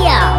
Yeah.